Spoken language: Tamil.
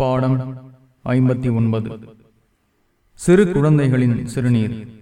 பாடம் ஐம்பத்தி ஒன்பது. சிறு குழந்தைகளின் சிறுநீர்.